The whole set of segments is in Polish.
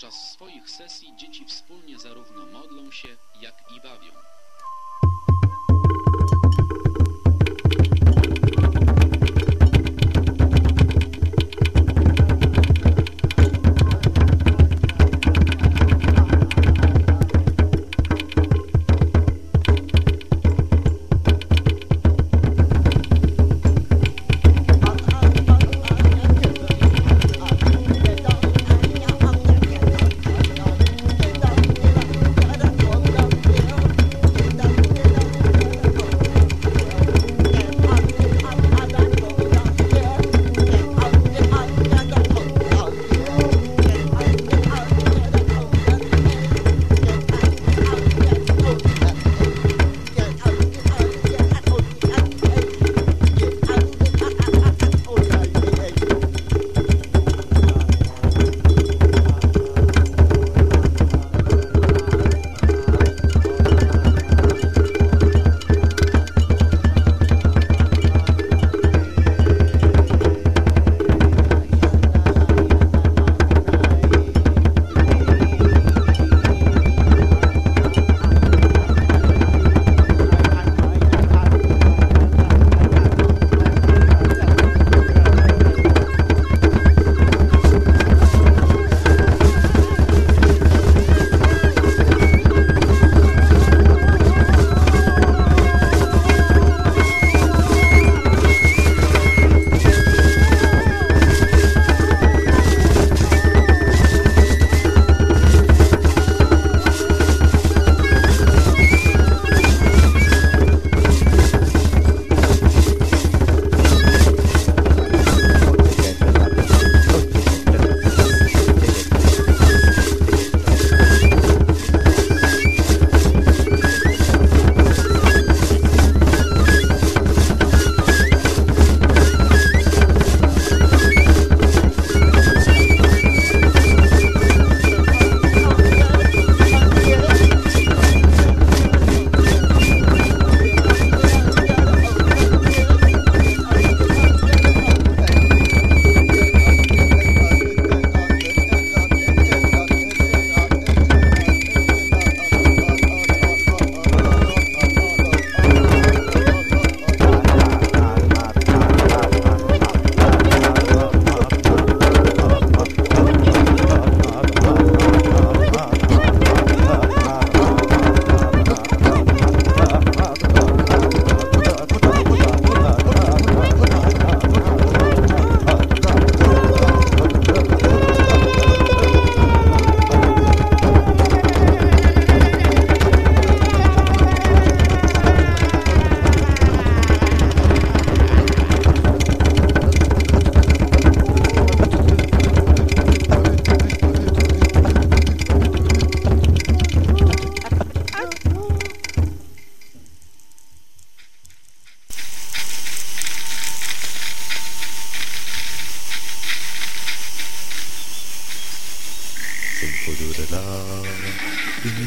Podczas swoich sesji dzieci wspólnie zarówno modlą się, jak i bawią.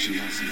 しますよ。